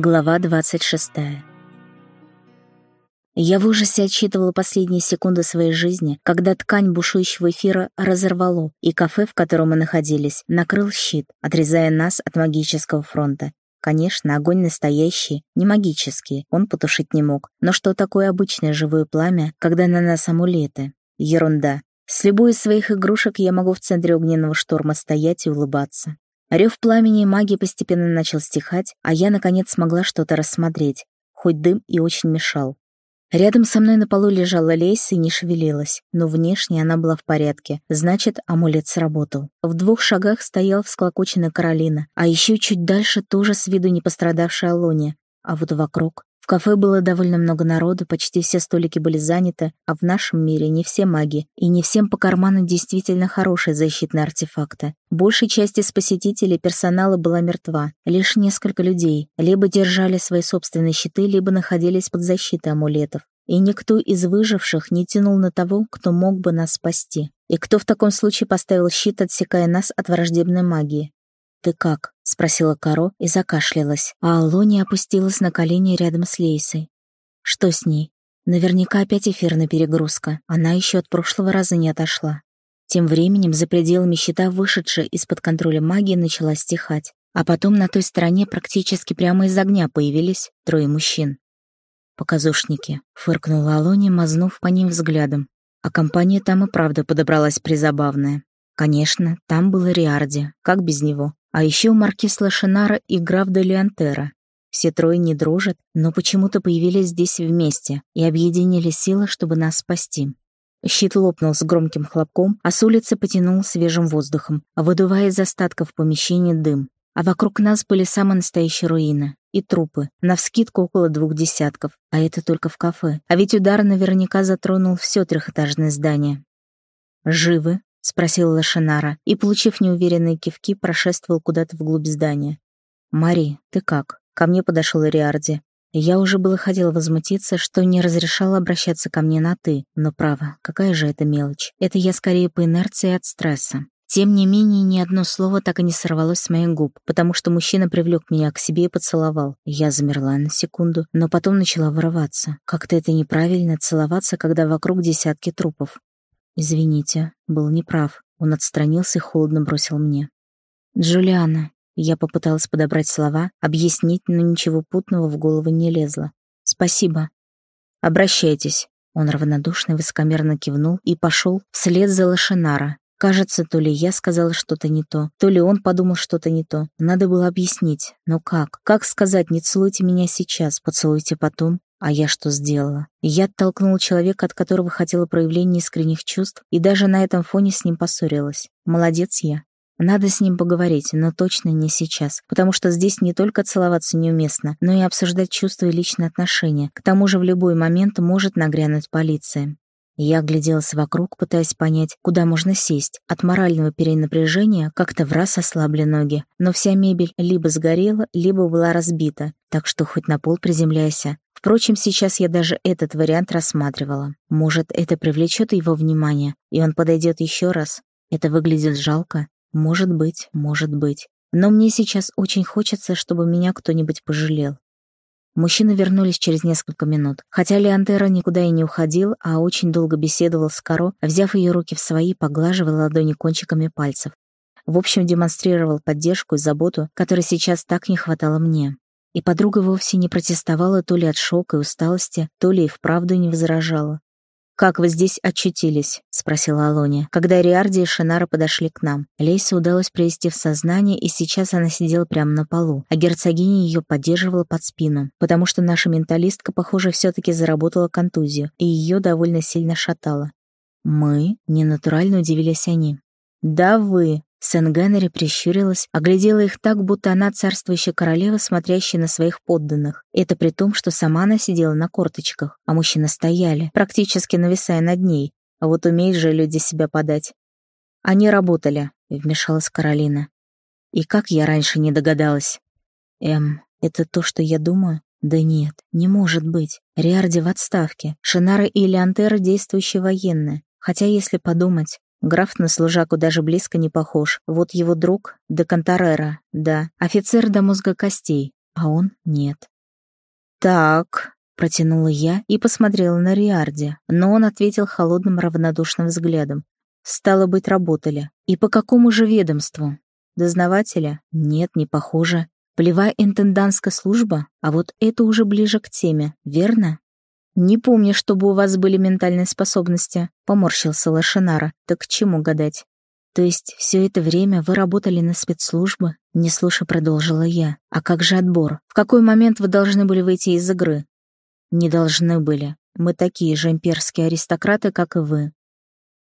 Глава 26. Я в ужасе отсчитывала последние секунды своей жизни, когда ткань бушующего эфира разорвало, и кафе, в котором мы находились, накрыл щит, отрезая нас от магического фронта. Конечно, огонь настоящий, не магический, он потушить не мог. Но что такое обычное живое пламя, когда на нас амулеты? Ерунда. С любой из своих игрушек я могу в центре огненного шторма стоять и улыбаться. Рев пламени и магии постепенно начал стихать, а я, наконец, смогла что-то рассмотреть, хоть дым и очень мешал. Рядом со мной на полу лежала Лейса и не шевелилась, но внешне она была в порядке, значит, амулет сработал. В двух шагах стоял всклокоченная Каролина, а еще чуть дальше тоже с виду не пострадавшая Алония, а вот вокруг кафе было довольно много народу, почти все столики были заняты, а в нашем мире не все маги, и не всем по карману действительно хорошие защитные артефакты. Большей части из посетителей персонала была мертва. Лишь несколько людей либо держали свои собственные щиты, либо находились под защитой амулетов. И никто из выживших не тянул на того, кто мог бы нас спасти. И кто в таком случае поставил щит, отсекая нас от враждебной магии? «Ты как?» — спросила Каро и закашлялась, а Алони опустилась на колени рядом с Лейсой. «Что с ней?» Наверняка опять эфирная перегрузка. Она еще от прошлого раза не отошла. Тем временем за пределами щита, вышедшая из-под контроля магии, начала стихать. А потом на той стороне практически прямо из огня появились трое мужчин. «Показушники», — фыркнула Алони, мазнув по ним взглядом. А компания там и правда подобралась призабавная. Конечно, там был Риарди, как без него. А еще маркиз Лошинара и граф де Леонтера. Все трое не дружат, но почему-то появились здесь вместе и объединили силы, чтобы нас спасти. Щит лопнул с громким хлопком, а с улицы потянул свежим воздухом, выдувая из остатков помещения дым. А вокруг нас были самые настоящие руины и трупы, навскидку около двух десятков, а это только в кафе. А ведь удар наверняка затронул все трехэтажное здание. «Живы?» — спросил Лошинара и, получив неуверенные кивки, прошествовал куда-то вглубь здания. «Мари, ты как?» Ко мне подошел Риарди. Я уже было хотела возмутиться, что не разрешала обращаться ко мне на «ты», но право, какая же это мелочь. Это я скорее по инерции от стресса. Тем не менее, ни одно слово так и не сорвалось с моих губ, потому что мужчина привлек меня к себе и поцеловал. Я замерла на секунду, но потом начала вырываться. Как-то это неправильно целоваться, когда вокруг десятки трупов. «Извините, был неправ». Он отстранился и холодно бросил мне. «Джулиана». Я попыталась подобрать слова, объяснить, но ничего путного в голову не лезло. «Спасибо». «Обращайтесь». Он равнодушно высокомерно кивнул и пошел вслед за Лошинара. Кажется, то ли я сказала что-то не то, то ли он подумал что-то не то. Надо было объяснить. Но как? Как сказать «не целуйте меня сейчас, поцелуйте пот»? А я что сделала? Я оттолкнула человека, от которого хотела проявления искренних чувств, и даже на этом фоне с ним поссорилась. Молодец я. Надо с ним поговорить, но точно не сейчас, потому что здесь не только целоваться неуместно, но и обсуждать чувства и личные отношения. К тому же в любой момент может нагрянуть полиция. Я огляделась вокруг, пытаясь понять, куда можно сесть. От морального перенапряжения как-то в раз ослабли ноги, но вся мебель либо сгорела, либо была разбита, так что хоть на пол приземляйся. Впрочем, сейчас я даже этот вариант рассматривала. Может, это привлечет его внимание, и он подойдет еще раз. Это выглядит жалко. Может быть, может быть. Но мне сейчас очень хочется, чтобы меня кто-нибудь пожалел. Мужчины вернулись через несколько минут. Хотя Леонтера никуда и не уходил, а очень долго беседовал с Каро, взяв ее руки в свои, поглаживал ладони кончиками пальцев. В общем, демонстрировал поддержку и заботу, которой сейчас так не хватало мне. И подруга вовсе не протестовала то ли от шока и усталости, то ли и вправду не возражала. «Как вы здесь очутились?» — спросила Алония, когда Риарди и Шинара подошли к нам. Лейсе удалось привести в сознание, и сейчас она сидела прямо на полу, а герцогиня ее поддерживала под спину, потому что наша менталистка, похоже, все-таки заработала контузию, и ее довольно сильно шатало. «Мы?» — ненатурально удивились они. «Да вы!» Сен-Генри прищурилась, оглядела их так, будто она царствующая королева, смотрящая на своих подданных. Это при том, что сама она сидела на корточках, а мужчины стояли, практически нависая над ней. А вот умеют же люди себя подать. «Они работали», — вмешалась Каролина. «И как я раньше не догадалась?» «Эм, это то, что я думаю?» «Да нет, не может быть. Риарди в отставке. Шинара и Леонтера действующие военные. Хотя, если подумать, Граф на служаку даже близко не похож. Вот его друг — де Конторера, да, офицер до мозга костей. а он нет. «Так», — протянула я и посмотрела на Риарди, но он ответил холодным равнодушным взглядом. «Стало быть, работали. И по какому же ведомству? Дознавателя? Нет, не похоже. Полевая интендантская служба? А вот это уже ближе к теме, верно?» «Не помню, чтобы у вас были ментальные способности», — поморщился Лошинара. «Так к чему гадать?» «То есть все это время вы работали на спецслужбы?» Не слушая, продолжила я. «А как же отбор? В какой момент вы должны были выйти из игры?» «Не должны были. Мы такие же имперские аристократы, как и вы.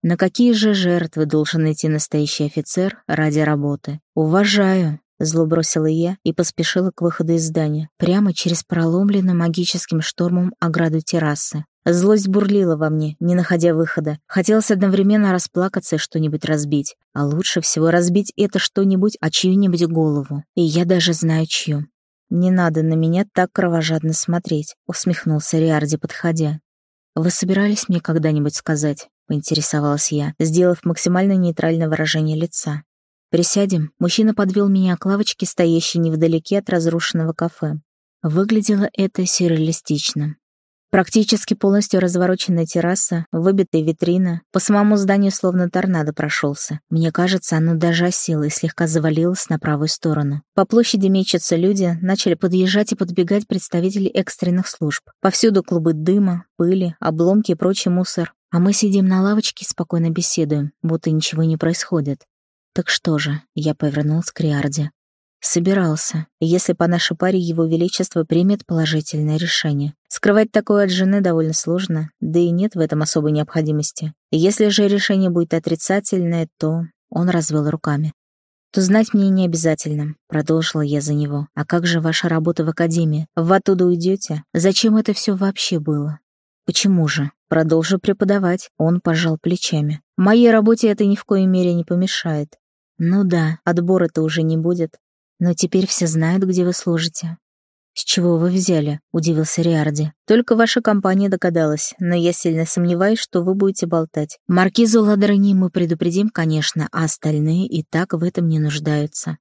На какие же жертвы должен идти настоящий офицер ради работы? Уважаю, Зло бросила я и поспешила к выходу из здания, прямо через проломленную магическим штормом ограду террасы. Злость бурлила во мне, не находя выхода. Хотелось одновременно расплакаться и что-нибудь разбить. А лучше всего разбить это что-нибудь о чью-нибудь голову. И я даже знаю чью. «Не надо на меня так кровожадно смотреть», — усмехнулся Риарди, подходя. «Вы собирались мне когда-нибудь сказать?» — поинтересовалась я, сделав максимально нейтральное выражение лица. «Присядем». Мужчина подвел меня к лавочке, стоящей невдалеке от разрушенного кафе. Выглядело это сюрреалистично. Практически полностью развороченная терраса, выбитая витрина. По самому зданию словно торнадо прошелся. Мне кажется, оно даже осело и слегка завалилось на правую сторону. По площади мечутся люди, начали подъезжать и подбегать представители экстренных служб. Повсюду клубы дыма, пыли, обломки и прочий мусор. А мы сидим на лавочке и спокойно беседуем, будто ничего не происходит. Так что же, я повернулся к Риарде. Собирался, если по нашей паре его величество примет положительное решение. Скрывать такое от жены довольно сложно, да и нет в этом особой необходимости. Если же решение будет отрицательное, то... Он развел руками. «То знать мне не обязательно», — продолжила я за него. «А как же ваша работа в академии? Вы оттуда уйдете? Зачем это все вообще было?» «Почему же? Продолжу преподавать». Он пожал плечами. «Моей работе это ни в коей мере не помешает. Ну да, отбора-то уже не будет. Но теперь все знают, где вы служите. «С чего вы взяли?» — удивился Риарди. «Только ваша компания догадалась, но я сильно сомневаюсь, что вы будете болтать. Маркизу Ладрони мы предупредим, конечно, а остальные и так в этом не нуждаются.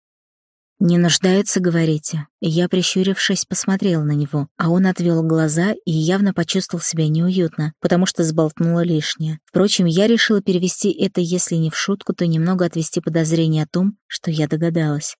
«Не нуждается, говорите?» Я, прищурившись, посмотрел на него, а он отвел глаза и явно почувствовал себя неуютно, потому что сболтнуло лишнее. Впрочем, я решила перевести это, если не в шутку, то немного отвести подозрение о том, что я догадалась.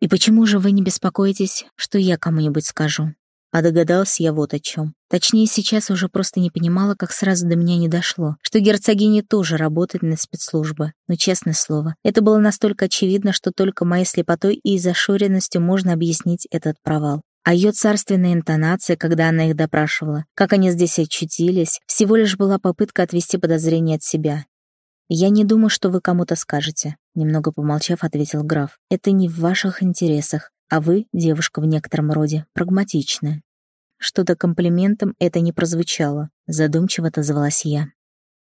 «И почему же вы не беспокоитесь, что я кому-нибудь скажу?» А догадалась я вот о чем. Точнее, сейчас уже просто не понимала, как сразу до меня не дошло, что герцогиня тоже работает на спецслужбы. Но, честное слово, это было настолько очевидно, что только моей слепотой и зашоренностью можно объяснить этот провал. А ее царственная интонация, когда она их допрашивала, как они здесь очутились, всего лишь была попытка отвести подозрения от себя. «Я не думаю, что вы кому-то скажете», — немного помолчав, ответил граф. «Это не в ваших интересах. А вы, девушка в некотором роде, прагматичная. Что-то комплиментом это не прозвучало, задумчиво отозвалась я.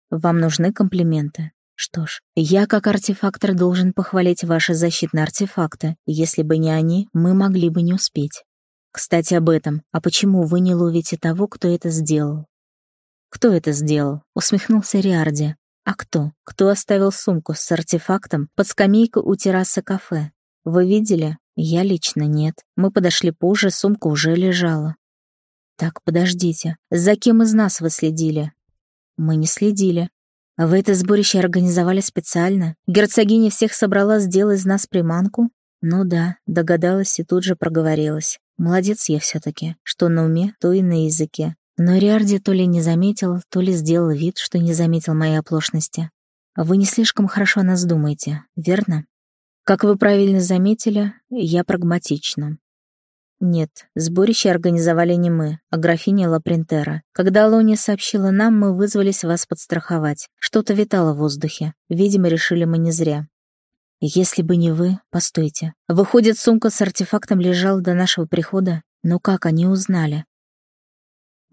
Вам нужны комплименты? Что ж, я как артефактор должен похвалить ваши защитные артефакты. Если бы не они, мы могли бы не успеть. Кстати, об этом. А почему вы не ловите того, кто это сделал? Кто это сделал? Усмехнулся Риарди. А кто? Кто оставил сумку с артефактом под скамейкой у террасы кафе? Вы видели? Я лично нет. Мы подошли позже, сумка уже лежала. Так, подождите. За кем из нас вы следили? Мы не следили. Вы это сборище организовали специально? Герцогиня всех собрала, сделать из нас приманку? Ну да, догадалась и тут же проговорилась. Молодец я все-таки. Что на уме, то и на языке. Но Риарди то ли не заметил, то ли сделал вид, что не заметил моей оплошности. Вы не слишком хорошо о нас думаете, верно? Как вы правильно заметили, я прагматична. Нет, сборище организовали не мы, а графиня Лапринтера. Когда Лония сообщила нам, мы вызвались вас подстраховать. Что-то витало в воздухе. Видимо, решили мы не зря. Если бы не вы, постойте. Выходит, сумка с артефактом лежала до нашего прихода? Но как они узнали?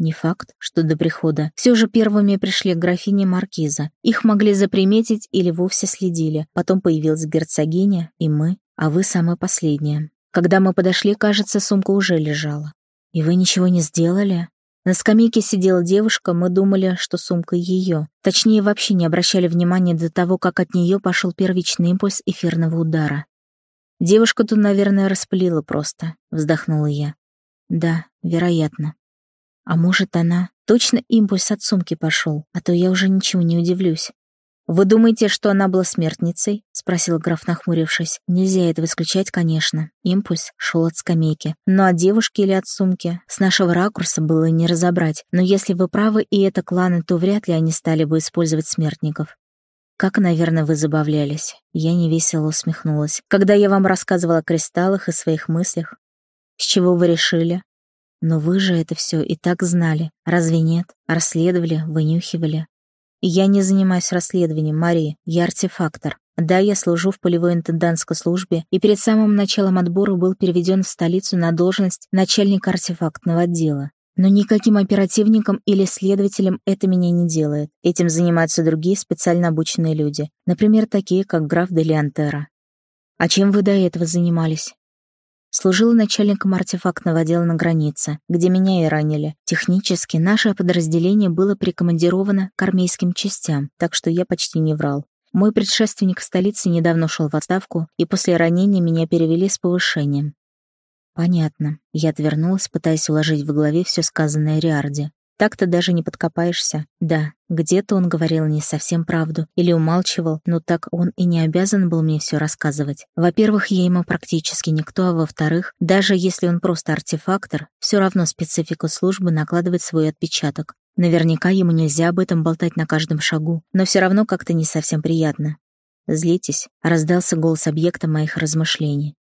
Не факт, что до прихода. Все же первыми пришли графиня Маркиза. Их могли заприметить или вовсе следили. Потом появилась герцогиня и мы, а вы самая последняя. Когда мы подошли, кажется, сумка уже лежала. И вы ничего не сделали? На скамейке сидела девушка, мы думали, что сумка ее. Точнее, вообще не обращали внимания до того, как от нее пошел первичный импульс эфирного удара. Девушка тут, наверное, распылила просто, вздохнула я. Да, вероятно. А может, она... Точно импульс от сумки пошел, а то я уже ничего не удивлюсь. «Вы думаете, что она была смертницей?» — спросил граф, нахмурившись. «Нельзя этого исключать, конечно. Импульс шел от скамейки. Но от девушки или от сумки? С нашего ракурса было не разобрать. Но если вы правы и это кланы, то вряд ли они стали бы использовать смертников. Как, наверное, вы забавлялись. Я невесело усмехнулась. Когда я вам рассказывала о кристаллах и своих мыслях. С чего вы решили? Но вы же это все и так знали. Разве нет? Расследовали, вынюхивали. Я не занимаюсь расследованием, Мария. Я артефактор. Да, я служу в полевой интендантской службе и перед самым началом отбора был переведен в столицу на должность начальника артефактного отдела. Но никаким оперативником или следователем это меня не делает. Этим занимаются другие специально обученные люди, например, такие, как граф Делиантера. А чем вы до этого занимались? Служила начальником артефактного отдела на границе, где меня и ранили. Технически наше подразделение было прикомандировано к армейским частям, так что я почти не врал. Мой предшественник в столице недавно ушел в отставку, и после ранения меня перевели с повышением. Понятно. Я отвернулась, пытаясь уложить в голове все сказанное Риарде. Так-то даже не подкопаешься. Да, где-то он говорил не совсем правду или умалчивал, но так он и не обязан был мне все рассказывать. Во-первых, я ему практически никто, а во-вторых, даже если он просто артефактор, все равно специфика службы накладывает свой отпечаток. Наверняка ему нельзя об этом болтать на каждом шагу, но все равно как-то не совсем приятно. «Злитесь», — раздался голос объекта моих размышлений.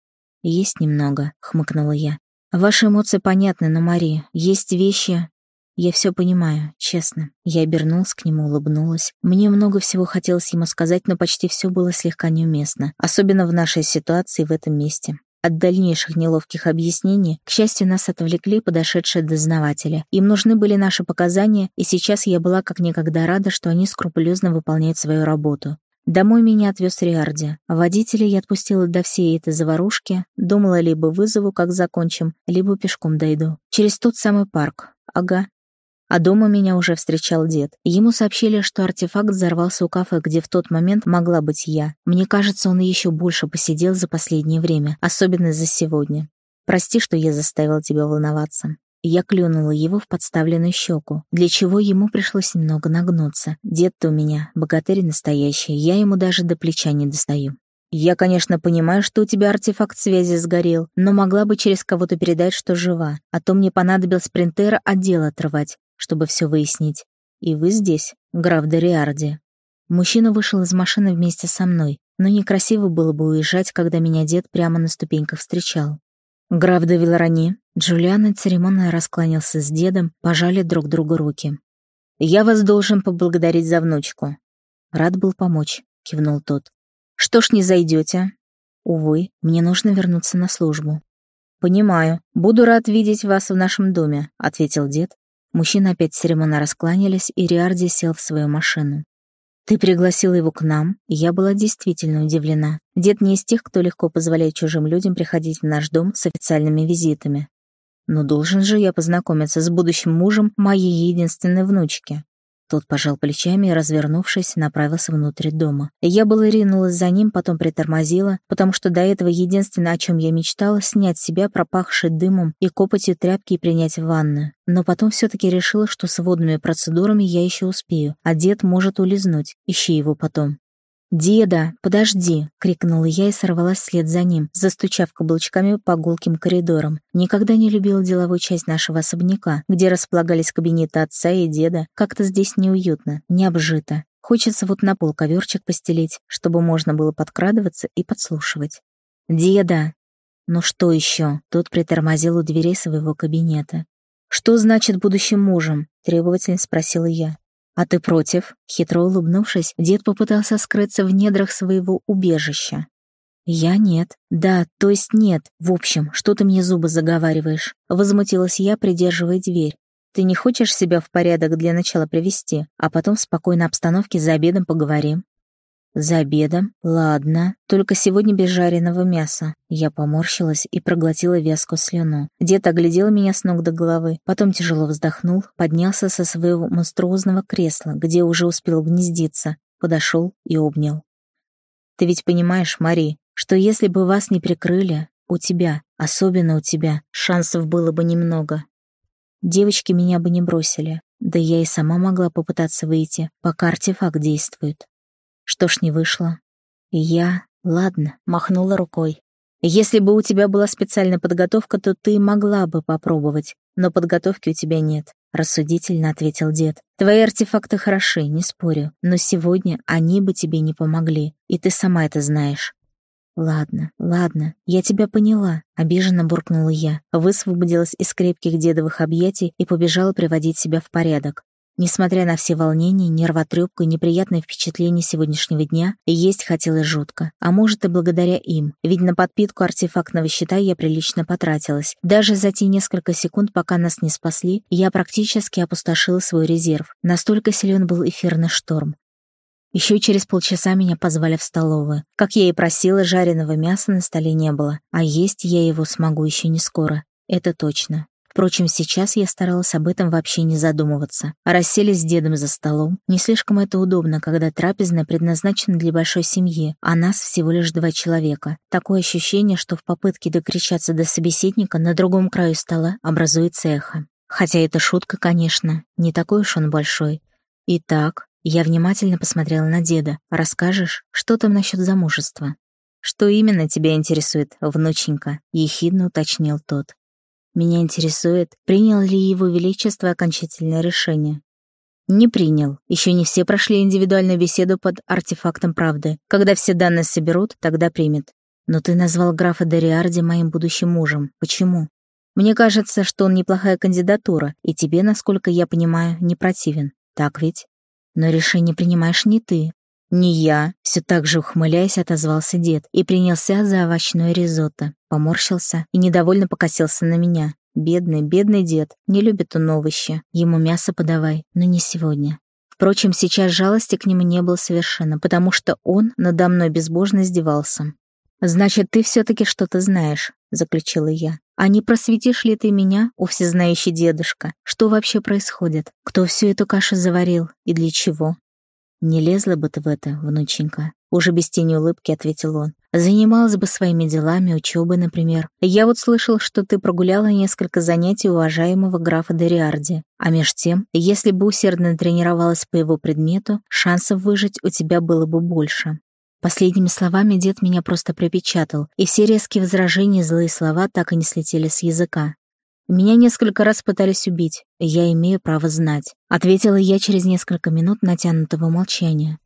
«Есть немного», — хмыкнула я. «Ваши эмоции понятны, но, Мари, есть вещи...» «Я все понимаю, честно». Я обернулась к нему, улыбнулась. Мне много всего хотелось ему сказать, но почти все было слегка неуместно, особенно в нашей ситуации в этом месте. От дальнейших неловких объяснений, к счастью, нас отвлекли подошедшие дознаватели. Им нужны были наши показания, и сейчас я была как никогда рада, что они скрупулезно выполняют свою работу. Домой меня отвез Риарди. Водителя я отпустила до всей этой заварушки. Думала, либо вызову, как закончим, либо пешком дойду. Через тот самый парк. Ага. А дома меня уже встречал дед. Ему сообщили, что артефакт взорвался у кафе, где в тот момент могла быть я. Мне кажется, он еще больше посидел за последнее время, особенно за сегодня. Прости, что я заставила тебя волноваться. Я клюнула его в подставленную щеку, для чего ему пришлось немного нагнуться. Дед-то у меня, богатырь настоящий, я ему даже до плеча не достаю. Я, конечно, понимаю, что у тебя артефакт связи сгорел, но могла бы через кого-то передать, что жива, а то мне понадобилось принтера отдел отрывать, чтобы все выяснить. И вы здесь, граф Дориарди. Мужчина вышел из машины вместе со мной, но некрасиво было бы уезжать, когда меня дед прямо на ступеньках встречал. Граф де Виларани, Джулиан церемонно раскланялся с дедом, пожали друг другу руки. «Я вас должен поблагодарить за внучку». «Рад был помочь», — кивнул тот. «Что ж не зайдете?» «Увы, мне нужно вернуться на службу». «Понимаю. Буду рад видеть вас в нашем доме», — ответил дед. Мужчины опять церемонно раскланялись, и Риарди сел в свою машину. Ты пригласила его к нам, и я была действительно удивлена. Дед не из тех, кто легко позволяет чужим людям приходить в наш дом с официальными визитами. Но должен же я познакомиться с будущим мужем моей единственной внучки. Тот пожал плечами и, развернувшись, направился внутрь дома. Я было ринулась за ним, потом притормозила, потому что до этого единственное, о чем я мечтала, снять с себя пропахший дымом и копотью тряпки и принять в ванную. Но потом все-таки решила, что с водными процедурами я еще успею, а дед может улизнуть, ищи его потом. «Деда, подожди!» — крикнула я и сорвалась вслед за ним, застучав каблучками по гулким коридорам. Никогда не любила деловую часть нашего особняка, где располагались кабинеты отца и деда. Как-то здесь неуютно, не обжито. Хочется вот на пол коверчик постелить, чтобы можно было подкрадываться и подслушивать. «Деда!» «Ну что еще?» Тот притормозил у дверей своего кабинета. «Что значит будущим мужем?» — требовательно спросила я. «А ты против?» Хитро улыбнувшись, дед попытался скрыться в недрах своего убежища. «Я нет. Да, то есть нет. В общем, что ты мне зубы заговариваешь?» Возмутилась я, придерживая дверь. «Ты не хочешь себя в порядок для начала привести, а потом в спокойной обстановке за обедом поговорим?» За обедом? Ладно. Только сегодня без жареного мяса. Я поморщилась и проглотила вязкую слюну. Дед оглядел меня с ног до головы, потом тяжело вздохнул, поднялся со своего монструозного кресла, где уже успел гнездиться, подошел и обнял. «Ты ведь понимаешь, Мари, что если бы вас не прикрыли, у тебя, Особенно у тебя шансов было бы немного. Девочки меня бы не бросили, да я и сама могла попытаться выйти, пока артефакт действует. Что ж не вышло. Я, ладно, махнула рукой. Если бы у тебя была специальная подготовка, то ты могла бы попробовать, но подготовки у тебя нет. — рассудительно ответил дед. «Твои артефакты хороши, не спорю, но сегодня они бы тебе не помогли, и ты сама это знаешь». «Ладно, ладно, я тебя поняла», — обиженно буркнула я, высвободилась из крепких дедовых объятий и побежала приводить себя в порядок. Несмотря на все волнения, нервотрепку и неприятные впечатления сегодняшнего дня, есть хотелось жутко. А может и благодаря им, ведь на подпитку артефактного щита я прилично потратилась. Даже за те несколько секунд, пока нас не спасли, я практически опустошила свой резерв. Настолько силен был эфирный шторм. Еще через полчаса меня позвали в столовую. Как я и просила, жареного мяса на столе не было, а есть я его смогу еще не скоро. Это точно. Впрочем, сейчас я старалась об этом вообще не задумываться. Расселись с дедом за столом. Не слишком это удобно, когда трапезная предназначена для большой семьи, а нас всего лишь два человека. Такое ощущение, что в попытке докричаться до собеседника на другом краю стола образуется эхо. Хотя это шутка, конечно, не такой уж он большой. Итак, я внимательно посмотрела на деда. «Расскажешь, что там насчет замужества?» «Что именно тебя интересует, внученька?» — ехидно уточнил тот. Меня интересует, принял ли его величество окончательное решение. Не принял. Еще не все прошли индивидуальную беседу под артефактом правды. Когда все данные соберут, тогда примет. Но ты назвал графа Дориарди моим будущим мужем. Почему? Мне кажется, что он неплохая кандидатура, и тебе, насколько я понимаю, не противен. Так ведь? Но решение принимаешь не ты. Не я, все так же ухмыляясь, отозвался дед и принялся за овощное ризотто. Поморщился и недовольно покосился на меня. Бедный, бедный дед, не любит он овощи. Ему мясо подавай, но не сегодня. Впрочем, сейчас жалости к нему не было совершенно, потому что он надо мной безбожно издевался. «Значит, ты все-таки что-то знаешь», — заключила я. «А не просветишь ли ты меня, о всезнающий дедушка? Что вообще происходит? Кто всю эту кашу заварил и для чего?» «Не лезла бы ты в это, внученька», — уже без тени улыбки ответил он. «Занималась бы своими делами, учебой, например. Я вот слышал, что ты прогуляла несколько занятий уважаемого графа Дериарди. А меж тем, если бы усердно тренировалась по его предмету, шансов выжить у тебя было бы больше». Последними словами дед меня просто припечатал, и все резкие возражения и злые слова так и не слетели с языка. Меня несколько раз пытались убить, я имею право знать. Ответила я через несколько минут натянутого молчания.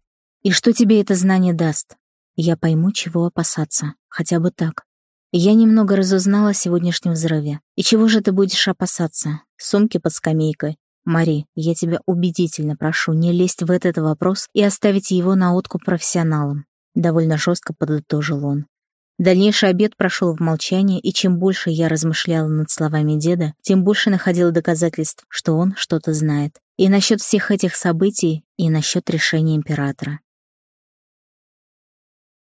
И что тебе это знание даст? Я пойму, чего опасаться. Хотя бы так. Я немного разузнала о сегодняшнем взрыве. И чего же ты будешь опасаться? Сумки под скамейкой. Мари, я тебя убедительно прошу не лезть в этот вопрос и оставить его на откуп профессионалам. Довольно жестко подытожил он. Дальнейший обед прошел в молчании, и чем больше я размышляла над словами деда, тем больше находила доказательств, что он что-то знает. И насчет всех этих событий, и насчет решения императора.